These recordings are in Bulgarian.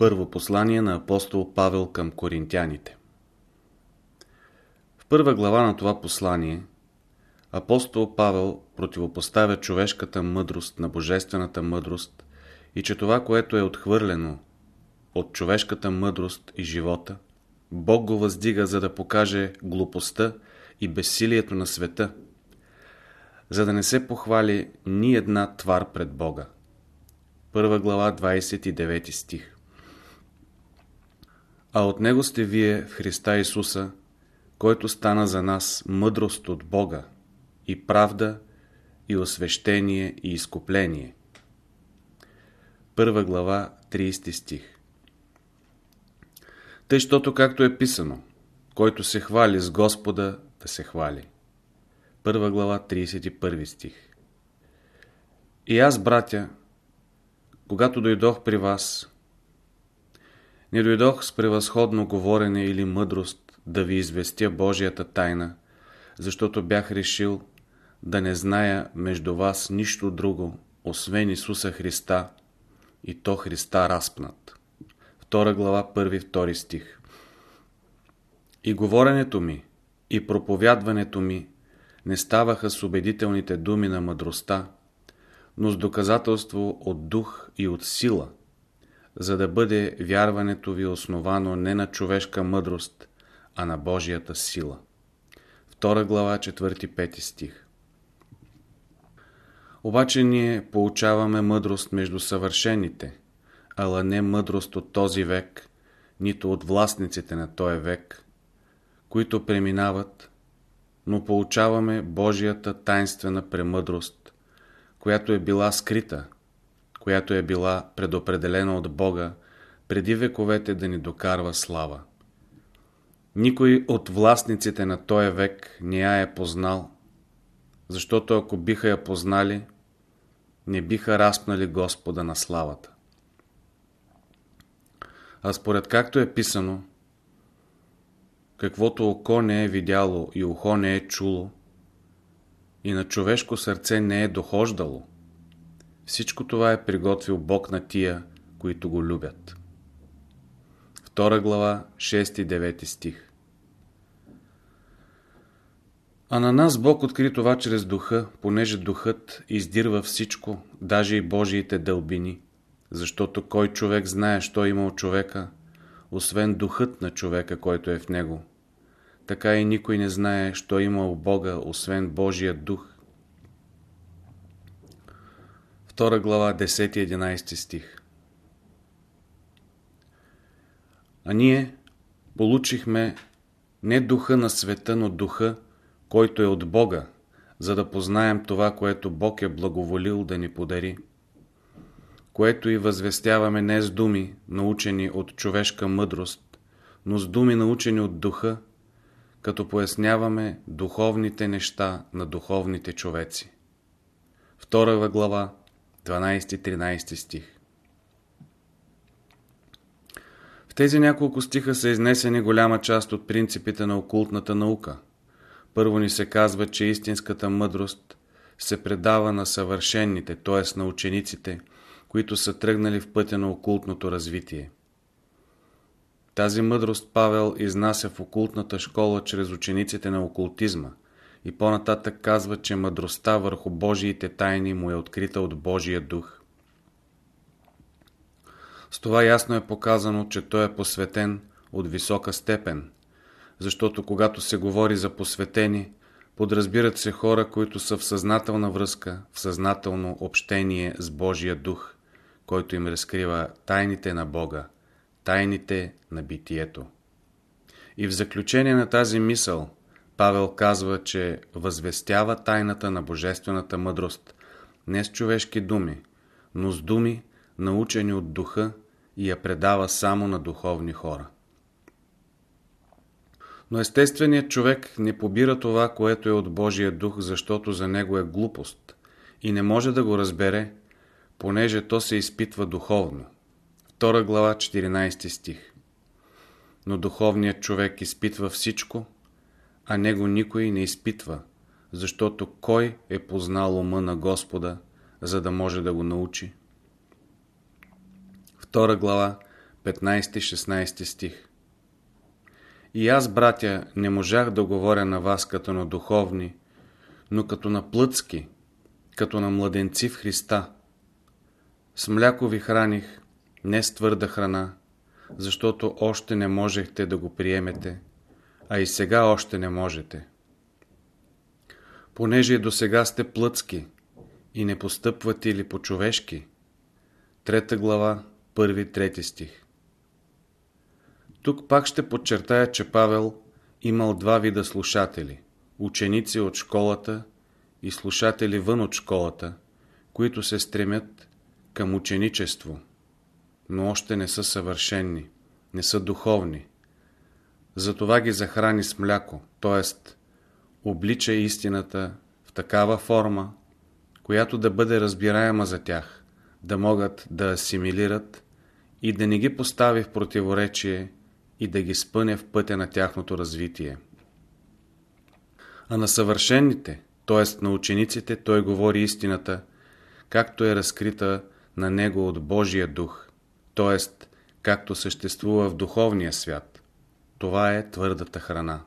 Първо послание на апостол Павел към коринтяните В първа глава на това послание апостол Павел противопоставя човешката мъдрост на божествената мъдрост и че това, което е отхвърлено от човешката мъдрост и живота, Бог го въздига, за да покаже глупостта и безсилието на света, за да не се похвали ни една твар пред Бога. Първа глава, 29 стих а от Него сте вие в Христа Исуса, който стана за нас мъдрост от Бога и правда и освещение и изкупление. Първа глава, 30 стих Тъй, щото както е писано, който се хвали с Господа, да се хвали. Първа глава, 31 стих И аз, братя, когато дойдох при вас, не дойдох с превъзходно говорене или мъдрост да ви известя Божията тайна, защото бях решил да не зная между вас нищо друго, освен Исуса Христа и то Христа разпнат. Втора глава, първи, втори стих. И говоренето ми, и проповядването ми не ставаха с убедителните думи на мъдростта, но с доказателство от дух и от сила – за да бъде вярването ви основано не на човешка мъдрост, а на Божията сила. Втора глава, 4-5 стих Обаче ние получаваме мъдрост между съвършените, ала не мъдрост от този век, нито от властниците на този век, които преминават, но получаваме Божията тайнствена премъдрост, която е била скрита, която е била предопределена от Бога преди вековете да ни докарва слава. Никой от властниците на този век не я е познал, защото ако биха я познали, не биха разпнали Господа на славата. А според както е писано, каквото око не е видяло и ухо не е чуло, и на човешко сърце не е дохождало, всичко това е приготвил Бог на тия, които го любят. Втора глава, 6-9 стих А на нас Бог откри това чрез духа, понеже духът издирва всичко, даже и Божиите дълбини, защото кой човек знае, що има от човека, освен духът на човека, който е в него. Така и никой не знае, що има у Бога, освен Божия дух, 2 глава 10-11 стих А ние получихме не духа на света, но духа, който е от Бога, за да познаем това, което Бог е благоволил да ни подари, което и възвестяваме не с думи, научени от човешка мъдрост, но с думи научени от духа, като поясняваме духовните неща на духовните човеци. Втора глава 12-13 стих В тези няколко стиха са изнесени голяма част от принципите на окултната наука. Първо ни се казва, че истинската мъдрост се предава на съвършенните, т.е. на учениците, които са тръгнали в пътя на окултното развитие. Тази мъдрост Павел изнася в окултната школа чрез учениците на окултизма – и по-нататък казва, че мъдростта върху Божиите тайни му е открита от Божия дух. С това ясно е показано, че той е посветен от висока степен, защото когато се говори за посветени, подразбират се хора, които са в съзнателна връзка, в съзнателно общение с Божия дух, който им разкрива тайните на Бога, тайните на битието. И в заключение на тази мисъл – Павел казва, че възвестява тайната на божествената мъдрост не с човешки думи, но с думи, научени от духа и я предава само на духовни хора. Но естественият човек не побира това, което е от Божия дух, защото за него е глупост и не може да го разбере, понеже то се изпитва духовно. Втора глава, 14 стих Но духовният човек изпитва всичко, а него никой не изпитва, защото кой е познал ума на Господа, за да може да го научи? Втора глава, 15-16 стих И аз, братя, не можах да говоря на вас като на духовни, но като на плъцки, като на младенци в Христа. С мляко ви храних, не с твърда храна, защото още не можехте да го приемете, а и сега още не можете. Понеже до сега сте плъцки и не постъпвате ли по-човешки. Трета глава, първи, трети стих. Тук пак ще подчертая, че Павел имал два вида слушатели – ученици от школата и слушатели вън от школата, които се стремят към ученичество, но още не са съвършенни, не са духовни. Затова ги захрани с мляко, т.е. облича истината в такава форма, която да бъде разбираема за тях, да могат да асимилират и да не ги постави в противоречие и да ги спъне в пътя на тяхното развитие. А на съвършенните, т.е. на учениците, той говори истината, както е разкрита на него от Божия дух, т.е. както съществува в духовния свят. Това е твърдата храна.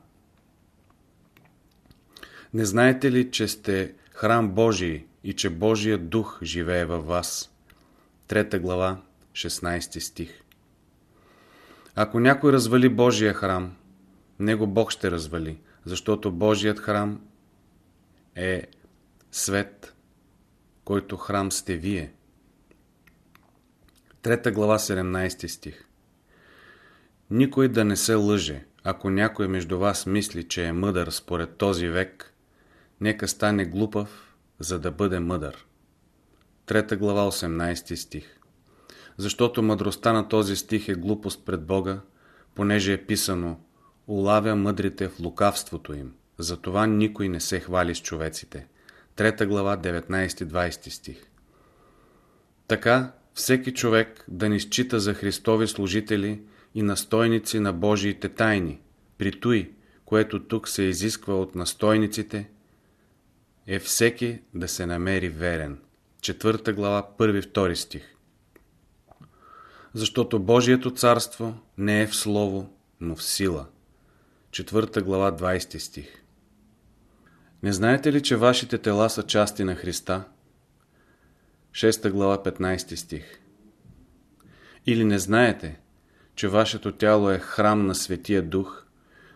Не знаете ли, че сте храм Божий и че Божият дух живее във вас? Трета глава, 16 стих. Ако някой развали Божия храм, него Бог ще развали, защото Божият храм е свет, който храм сте вие. Трета глава, 17 стих. Никой да не се лъже, ако някой между вас мисли, че е мъдър според този век, нека стане глупав, за да бъде мъдър. Трета глава, 18 стих. Защото мъдростта на този стих е глупост пред Бога, понеже е писано «Улавя мъдрите в лукавството им». Затова никой не се хвали с човеците. Трета глава, 19-20 стих. Така, всеки човек да ни счита за Христови служители и настойници на Божиите тайни, при той, което тук се изисква от настойниците, е всеки да се намери верен. Четвърта глава, първи-втори стих. Защото Божието царство не е в слово, но в сила. Четвърта глава, 20 стих. Не знаете ли, че вашите тела са части на Христа? 6 глава 15 стих. Или не знаете, че вашето тяло е храм на Светия Дух,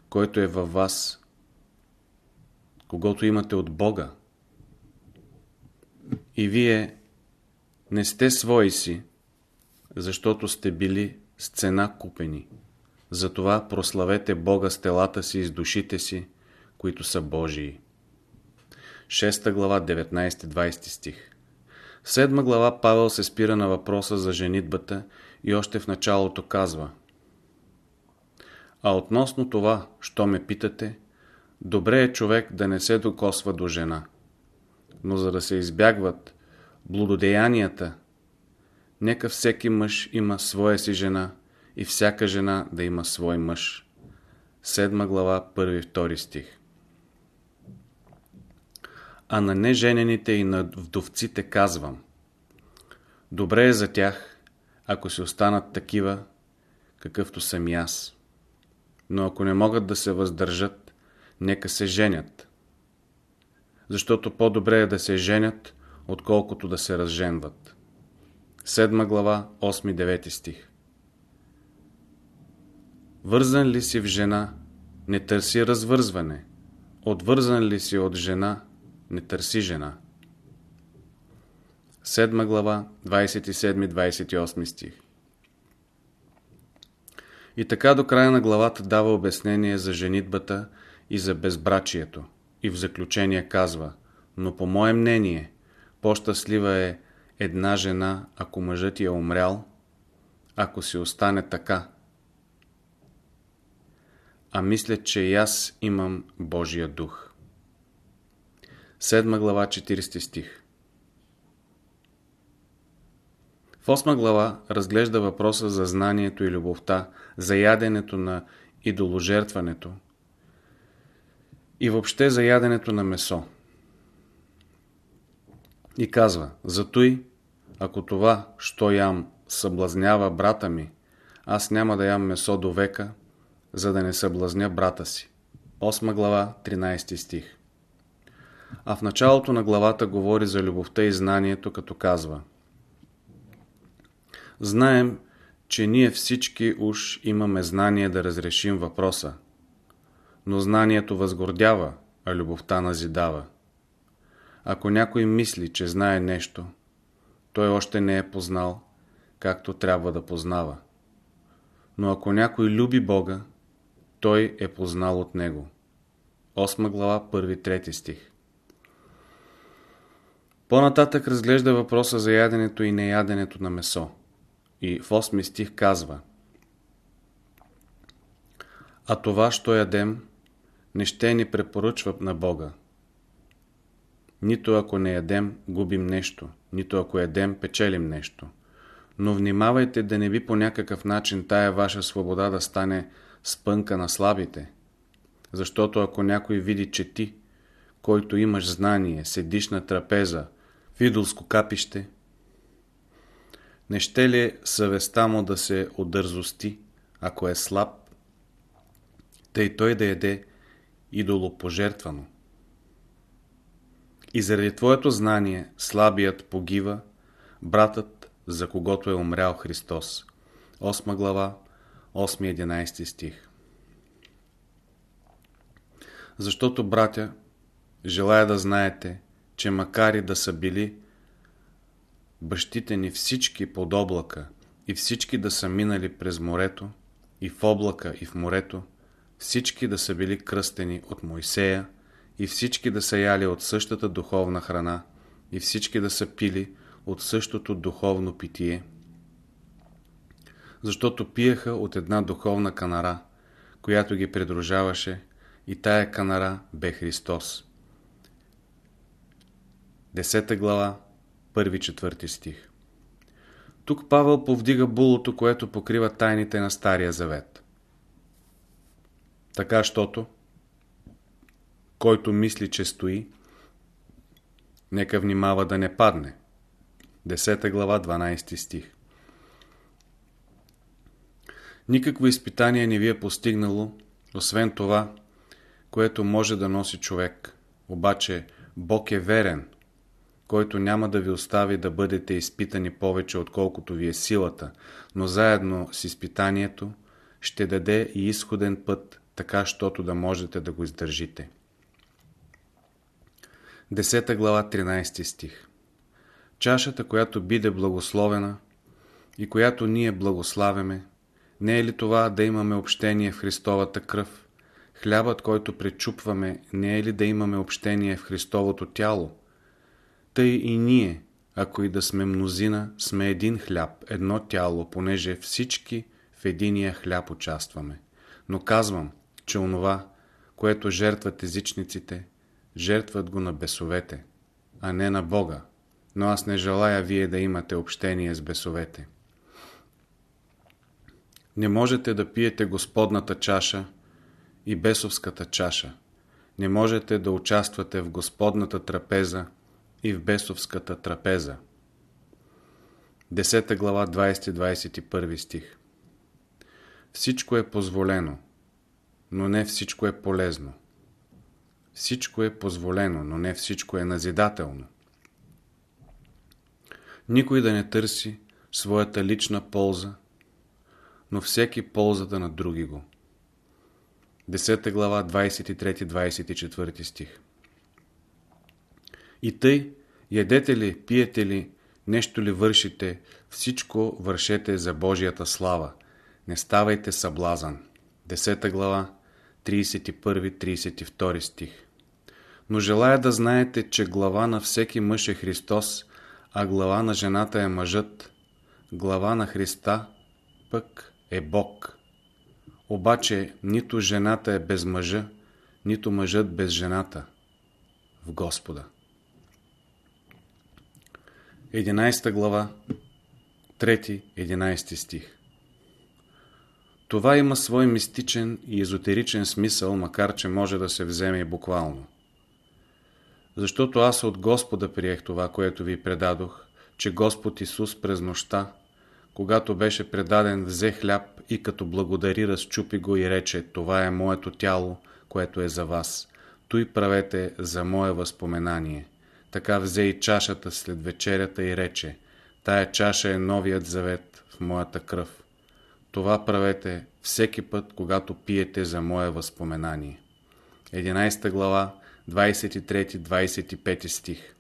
който е във вас, когато имате от Бога? И вие не сте свои си, защото сте били с цена купени. Затова прославете Бога с телата си и с душите си, които са Божии. 6 глава 19-20 стих В 7 глава Павел се спира на въпроса за женитбата и още в началото казва А относно това, що ме питате, добре е човек да не се докосва до жена. Но за да се избягват блудодеянията, нека всеки мъж има своя си жена и всяка жена да има свой мъж. 7 глава 1-2 стих а на неженените и на вдовците казвам. Добре е за тях, ако се останат такива, какъвто съм и аз. Но ако не могат да се въздържат, нека се женят. Защото по-добре е да се женят, отколкото да се разженват. Седма глава, 8-9 стих Вързан ли си в жена, не търси развързване. Отвързан ли си от жена, не търси жена. 7 глава, 27-28 стих И така до края на главата дава обяснение за женитбата и за безбрачието. И в заключение казва, но по мое мнение, по-щастлива е една жена, ако мъжът е умрял, ако си остане така. А мисля, че и аз имам Божия дух. 7 глава 40 стих В 8 глава разглежда въпроса за знанието и любовта, за яденето на идоложертването и въобще за яденето на месо. И казва, зато и, ако това, що ям, съблазнява брата ми, аз няма да ям месо до века, за да не съблазня брата си. 8 глава, 13 стих. А в началото на главата говори за любовта и знанието, като казва Знаем, че ние всички уж имаме знание да разрешим въпроса, но знанието възгордява, а любовта назидава. Ако някой мисли, че знае нещо, той още не е познал, както трябва да познава. Но ако някой люби Бога, той е познал от Него. 8 глава, 1-3 стих По-нататък разглежда въпроса за яденето и неяденето на месо. И в 8 стих казва А това, що ядем, не ще ни препоръчва на Бога. Нито ако не ядем, губим нещо, нито ако ядем, печелим нещо. Но внимавайте да не би по някакъв начин тая ваша свобода да стане спънка на слабите. Защото ако някой види, че ти, който имаш знание, седиш на трапеза, в идолско капище, не ще ли съвестта му да се отдързости, ако е слаб, тъй той да яде идолопожертвано? И заради твоето знание слабият погива, братът, за когото е умрял Христос. 8 глава, 8-11 стих. Защото, братя, желая да знаете, че макар и да са били бащите ни всички под облака и всички да са минали през морето, и в облака, и в морето, всички да са били кръстени от Мойсея, и всички да са яли от същата духовна храна, и всички да са пили от същото духовно питие, защото пиеха от една духовна канара, която ги придружаваше, и тая канара бе Христос. 10 глава, 1-4 стих Тук Павел повдига булото, което покрива тайните на Стария Завет. Така, щото който мисли, че стои, нека внимава да не падне. 10 глава, 12 стих Никакво изпитание не ви е постигнало, освен това, което може да носи човек. Обаче Бог е верен, който няма да ви остави да бъдете изпитани повече, отколкото ви е силата, но заедно с изпитанието ще даде и изходен път, така, щото да можете да го издържите. 10 глава, 13 стих Чашата, която биде благословена и която ние благославяме, не е ли това да имаме общение в Христовата кръв? Хлябът, който пречупваме, не е ли да имаме общение в Христовото тяло? Тъй и ние, ако и да сме мнозина, сме един хляб, едно тяло, понеже всички в единия хляб участваме. Но казвам, че онова, което жертват езичниците, жертват го на бесовете, а не на Бога. Но аз не желая вие да имате общение с бесовете. Не можете да пиете Господната чаша и бесовската чаша. Не можете да участвате в Господната трапеза и в бесовската трапеза. 10 глава 20-21 стих Всичко е позволено, но не всичко е полезно. Всичко е позволено, но не всичко е назидателно. Никой да не търси своята лична полза, но всеки ползата на други го. 10 глава, 23-24 стих И тъй, ядете ли, пиете ли, нещо ли вършите, всичко вършете за Божията слава. Не ставайте съблазан. 10 глава, 31-32 стих но желая да знаете, че глава на всеки мъж е Христос, а глава на жената е мъжът. Глава на Христа пък е Бог. Обаче нито жената е без мъжа, нито мъжът без жената в Господа. 11 глава, 3-11 стих Това има свой мистичен и езотеричен смисъл, макар че може да се вземе и буквално защото аз от Господа приех това, което ви предадох, че Господ Исус през нощта, когато беше предаден, взе хляб и като благодари, разчупи го и рече, това е моето тяло, което е за вас. Той правете за мое възпоменание. Така взе и чашата след вечерята и рече, тая чаша е новият завет в моята кръв. Това правете всеки път, когато пиете за мое възпоменание. 11 глава, 23-25 стих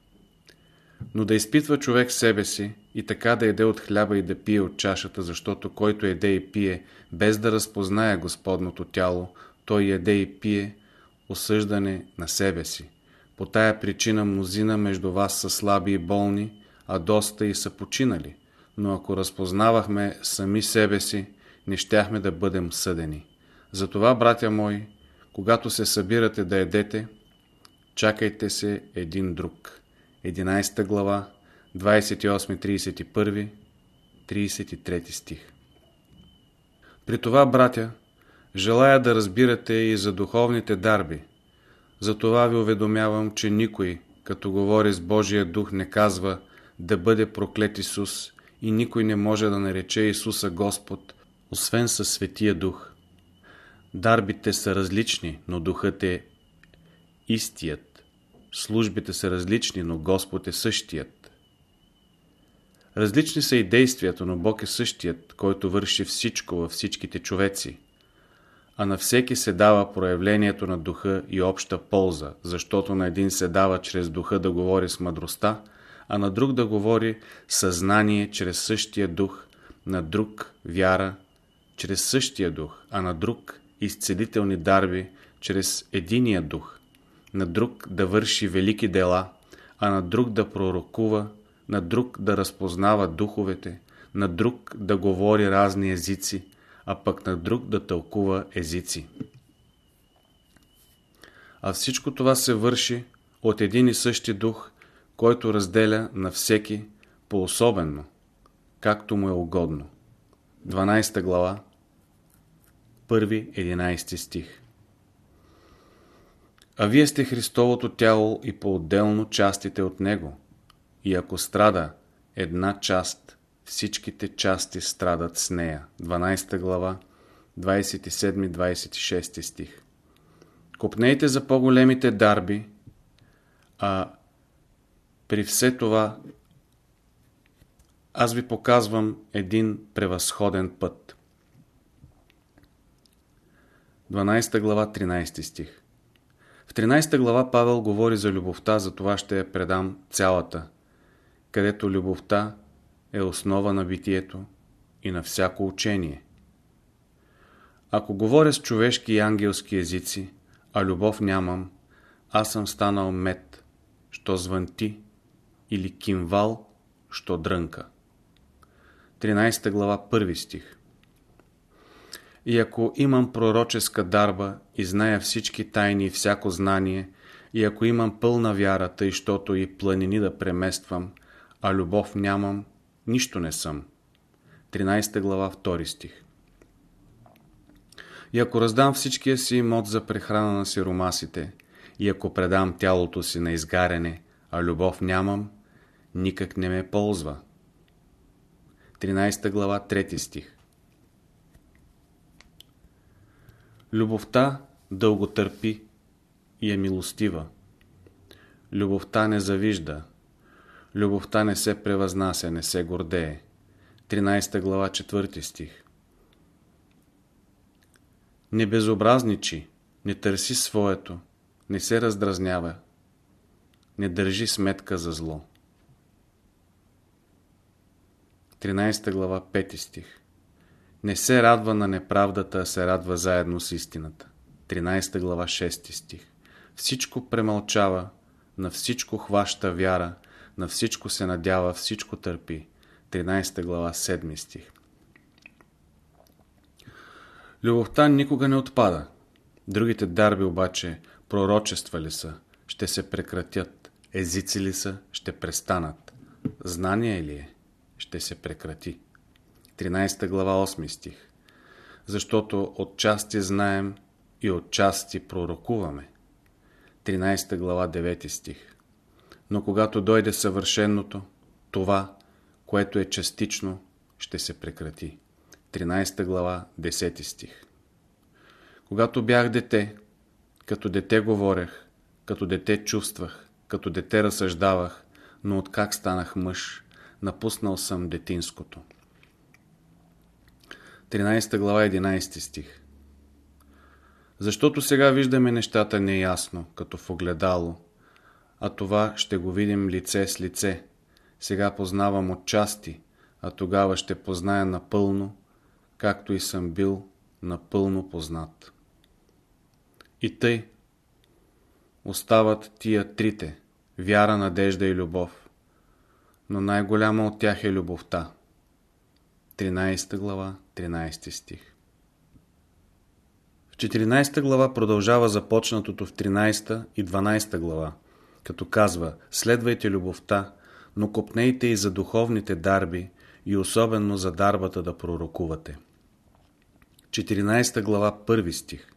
но да изпитва човек себе си и така да еде от хляба и да пие от чашата, защото който еде и пие, без да разпознае Господното тяло, той еде и пие осъждане на себе си. По тая причина мнозина между вас са слаби и болни, а доста и са починали. Но ако разпознавахме сами себе си, не щяхме да бъдем съдени. Затова, братя мои, когато се събирате да едете, чакайте се един друг. 11 глава, 28-31, 33 стих. При това, братя, желая да разбирате и за духовните дарби. Затова ви уведомявам, че никой, като говори с Божия дух, не казва да бъде проклет Исус и никой не може да нарече Исуса Господ, освен със Светия Дух. Дарбите са различни, но Духът е истият. Службите са различни, но Господ е същият. Различни са и действията, но Бог е същият, който върши всичко във всичките човеци. А на всеки се дава проявлението на духа и обща полза, защото на един се дава чрез духа да говори с мъдростта, а на друг да говори съзнание чрез същия дух, на друг вяра чрез същия дух, а на друг изцелителни дарби чрез единия дух на друг да върши велики дела, а на друг да пророкува, на друг да разпознава духовете, на друг да говори разни езици, а пък на друг да тълкува езици. А всичко това се върши от един и същи дух, който разделя на всеки по-особено, както му е угодно. 12 глава, 1-11 стих а вие сте Христовото тяло и по-отделно частите от Него. И ако страда една част, всичките части страдат с нея. 12 глава, 27-26 стих. Копнейте за по-големите дарби, а при все това аз ви показвам един превъзходен път. 12 глава, 13 стих. В 13 глава Павел говори за любовта, за това ще я предам цялата, където любовта е основа на битието и на всяко учение. Ако говоря с човешки и ангелски езици, а любов нямам, аз съм станал мед, що звънти, или кимвал, що дрънка. 13 глава, 1 стих и ако имам пророческа дарба и зная всички тайни и всяко знание, и ако имам пълна вяра, тъй, щото и планини да премествам, а любов нямам, нищо не съм. 13 глава, 2 стих И ако раздам всичкия си имот за прехрана на сиромасите, и ако предам тялото си на изгаряне, а любов нямам, никак не ме ползва. 13 глава, 3 стих Любовта дълго търпи и е милостива. Любовта не завижда. Любовта не се превъзнася, не се гордее. 13 глава 4 стих Не безобразничи, не търси своето, не се раздразнява, не държи сметка за зло. 13 глава 5 стих не се радва на неправдата, а се радва заедно с истината. 13 глава 6 стих. Всичко премълчава, на всичко хваща вяра, на всичко се надява, всичко търпи. 13 глава 7 стих. Любовта никога не отпада. Другите дарби обаче пророчества ли са, ще се прекратят. Езици ли са, ще престанат. Знание ли е, ще се прекрати. 13 глава 8 стих. Защото от части знаем и от части пророкуваме. 13 глава 9 стих. Но когато дойде съвършеното, това, което е частично, ще се прекрати. 13 глава, 10 стих. Когато бях дете, като дете говорех, като дете чувствах, като дете разсъждавах, но от как станах мъж, напуснал съм детинското. 13 глава, 11 стих. Защото сега виждаме нещата неясно, като в огледало, а това ще го видим лице с лице. Сега познавам от части, а тогава ще позная напълно, както и съм бил напълно познат. И тъй остават тия трите – вяра, надежда и любов. Но най-голяма от тях е любовта. 13 глава, 13 стих. В 14 глава продължава започнатото в 13 и 12 глава, като казва «Следвайте любовта, но копнейте и за духовните дарби и особено за дарбата да пророкувате». 14 глава, 1 стих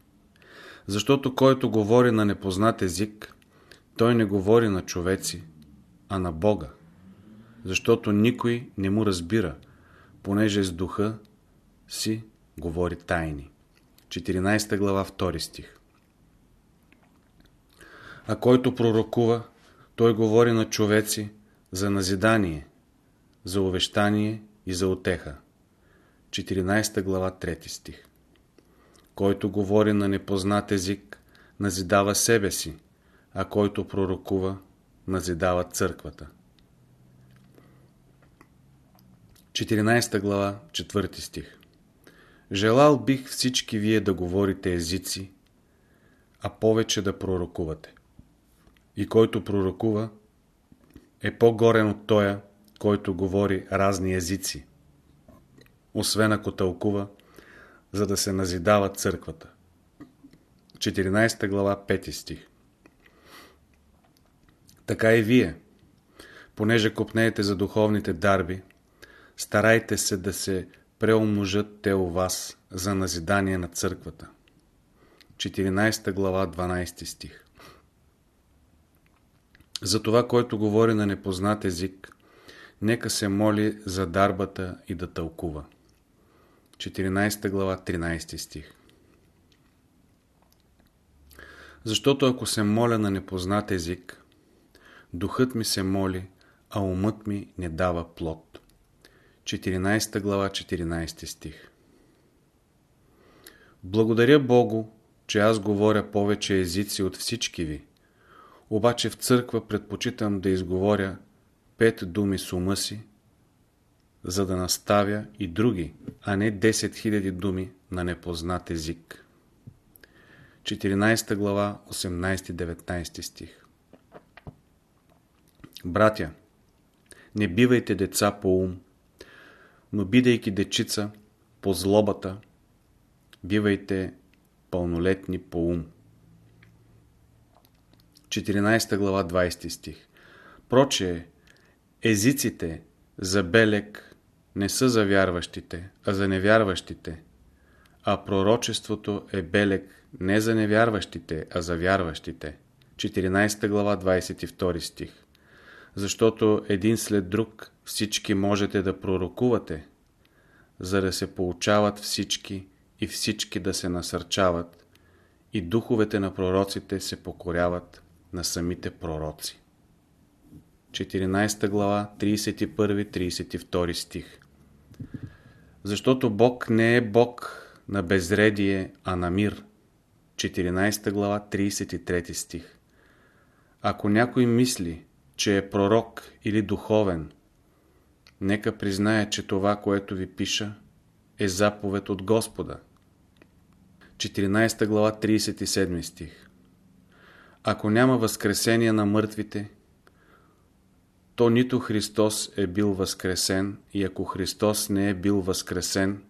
защото който говори на непознат език, той не говори на човеци, а на Бога. Защото никой не му разбира, понеже с духа си говори тайни. 14 глава 2 стих А който пророкува, той говори на човеци за назидание, за увещание и за отеха. 14 глава 3 стих който говори на непознат език, назидава себе си, а който пророкува, назидава църквата. 14 глава, 4 стих Желал бих всички вие да говорите езици, а повече да пророкувате. И който пророкува, е по-горен от тоя, който говори разни езици. Освен ако тълкува, за да се назидава църквата. 14 глава 5 стих Така и вие, понеже копнеете за духовните дарби, старайте се да се преумножат те у вас за назидание на църквата. 14 глава 12 стих За това, който говори на непознат език, нека се моли за дарбата и да тълкува. 14 глава, 13 стих. Защото ако се моля на непознат език, духът ми се моли, а умът ми не дава плод. 14 глава, 14 стих. Благодаря Богу, че аз говоря повече езици от всички ви, обаче в църква предпочитам да изговоря пет думи с ума си, за да наставя и други, а не 10 000 думи на непознат език. 14 глава, 18-19 стих Братя, не бивайте деца по ум, но бидейки дечица по злобата, бивайте пълнолетни по ум. 14 глава, 20 стих Проче, езиците за белек не са за вярващите, а за невярващите, а пророчеството е белег не за невярващите, а за вярващите. 14 глава 22 стих Защото един след друг всички можете да пророкувате, за да се получават всички и всички да се насърчават, и духовете на пророците се покоряват на самите пророци. 14 глава 31-32 стих защото Бог не е Бог на безредие, а на мир. 14 глава, 33 стих. Ако някой мисли, че е пророк или духовен, нека признае, че това, което ви пиша, е заповед от Господа. 14 глава, 37 стих. Ако няма възкресение на мъртвите, то нито Христос е бил възкресен и ако Христос не е бил възкресен,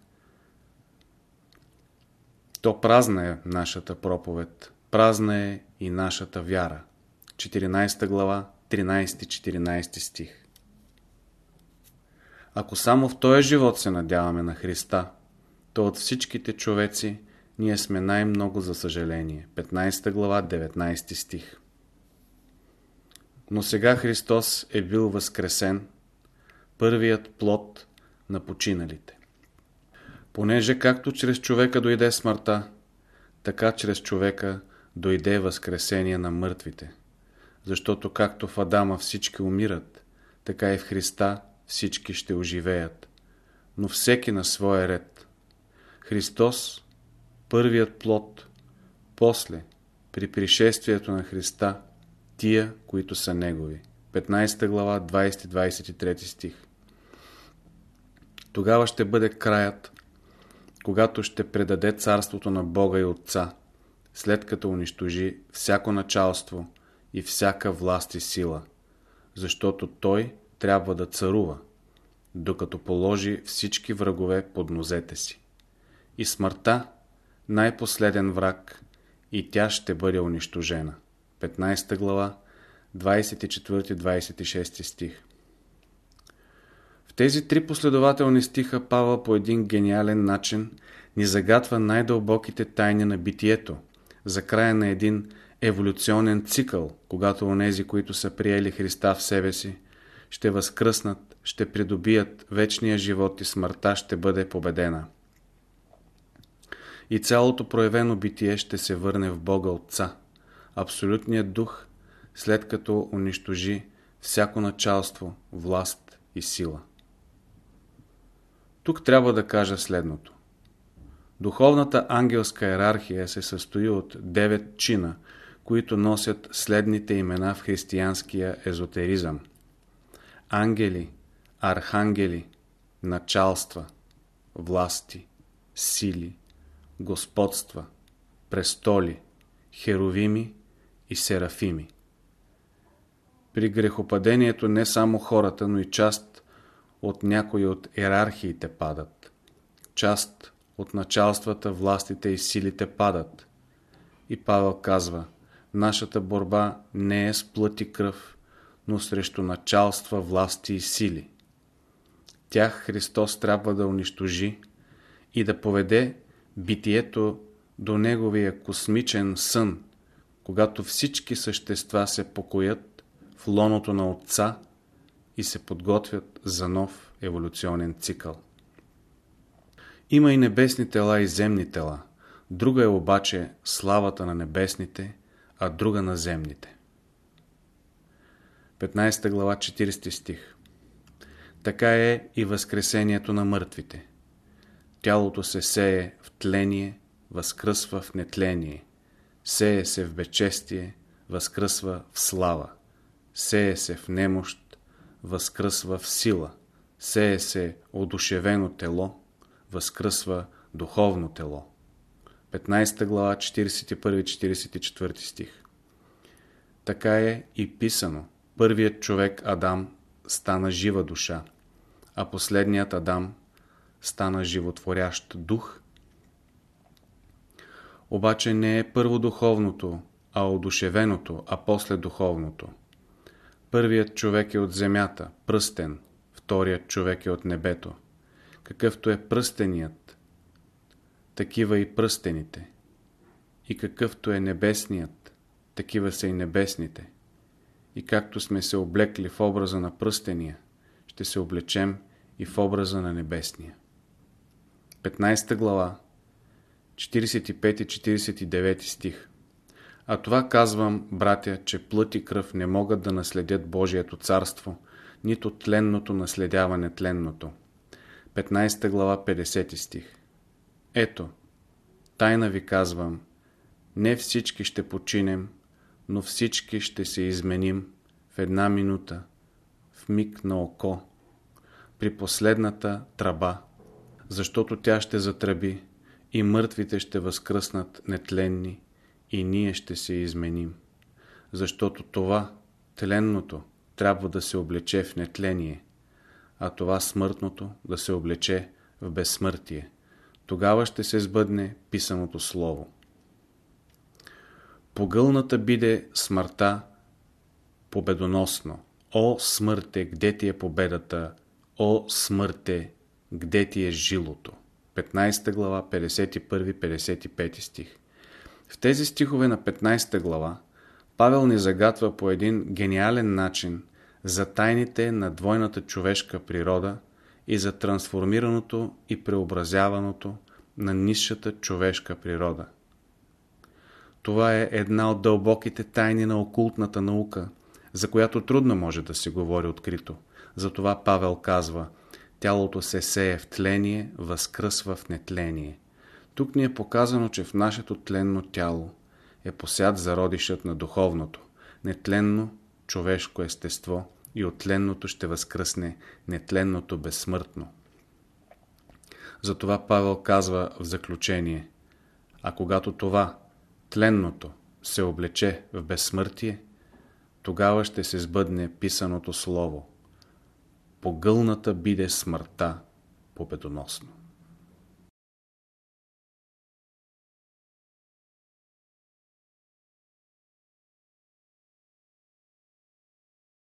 то празна е нашата проповед, празна е и нашата вяра. 14 глава, 13-14 стих Ако само в този живот се надяваме на Христа, то от всичките човеци ние сме най-много за съжаление. 15 глава, 19 стих но сега Христос е бил възкресен, първият плод на починалите. Понеже както чрез човека дойде смъртта, така чрез човека дойде възкресение на мъртвите. Защото както в Адама всички умират, така и в Христа всички ще оживеят, но всеки на своя ред. Христос, първият плод, после, при пришествието на Христа, тия, които са Негови. 15 глава, 20-23 стих. Тогава ще бъде краят, когато ще предаде царството на Бога и Отца, след като унищожи всяко началство и всяка власт и сила, защото Той трябва да царува, докато положи всички врагове под нозете си. И смъртта, най-последен враг, и тя ще бъде унищожена. 15 глава, 24-26 стих. В тези три последователни стиха Павел по един гениален начин ни загатва най-дълбоките тайни на битието, за края на един еволюционен цикъл, когато онези, които са приели Христа в себе си, ще възкръснат, ще придобият вечния живот и смъртта ще бъде победена. И цялото проявено битие ще се върне в Бога Отца, Абсолютният дух, след като унищожи всяко началство, власт и сила. Тук трябва да кажа следното. Духовната ангелска иерархия се състои от девет чина, които носят следните имена в християнския езотеризъм. Ангели, архангели, началства, власти, сили, господства, престоли, херовими и серафими. При грехопадението не само хората, но и част от някои от иерархиите падат. Част от началствата, властите и силите падат. И Павел казва, нашата борба не е с плът и кръв, но срещу началства, власти и сили. Тях Христос трябва да унищожи и да поведе битието до неговия космичен сън, когато всички същества се покоят в лоното на Отца и се подготвят за нов еволюционен цикъл. Има и небесни тела и земни тела. Друга е обаче славата на небесните, а друга на земните. 15 глава 40 стих Така е и възкресението на мъртвите. Тялото се сее в тление, възкръсва в нетление. Сее се в безчестие, възкръсва в слава. Сее се в немощ, възкръсва в сила. Сее се одушевено тело, възкръсва духовно тело. 15 глава, 41-44 стих. Така е и писано. Първият човек Адам стана жива душа, а последният Адам стана животворящ дух. Обаче не е първо духовното, а одушевеното, а после духовното. Първият човек е от земята, пръстен, вторият човек е от небето. Какъвто е пръстеният, такива и пръстените. И какъвто е небесният, такива са и небесните. И както сме се облекли в образа на пръстения, ще се облечем и в образа на небесния. 15 глава, 45-49 стих. А това казвам, братя, че плът и кръв не могат да наследят Божието царство, нито тленното наследяване тленното. 15 глава, 50 стих. Ето, тайна ви казвам, не всички ще починем, но всички ще се изменим в една минута, в миг на око, при последната траба защото тя ще затръби и мъртвите ще възкръснат нетленни и ние ще се изменим. Защото това, тленното, трябва да се облече в нетление, а това смъртното да се облече в безсмъртие. Тогава ще се сбъдне писаното слово. Погълната биде смъртта победоносно. О, смърте, где ти е победата? О, смърте, где ти е жилото? 15 глава, 51-55 стих. В тези стихове на 15 глава Павел ни загатва по един гениален начин за тайните на двойната човешка природа и за трансформираното и преобразяваното на нисшата човешка природа. Това е една от дълбоките тайни на окултната наука, за която трудно може да се говори открито. Затова Павел казва, тялото се сее в тление, възкръсва в нетление. Тук ни е показано, че в нашето тленно тяло е посят зародишът на духовното, нетленно човешко естество и от тленното ще възкръсне нетленното безсмъртно. Затова Павел казва в заключение, а когато това, тленното, се облече в безсмъртие, тогава ще се сбъдне писаното слово. Погълната биде смъртта победоносно.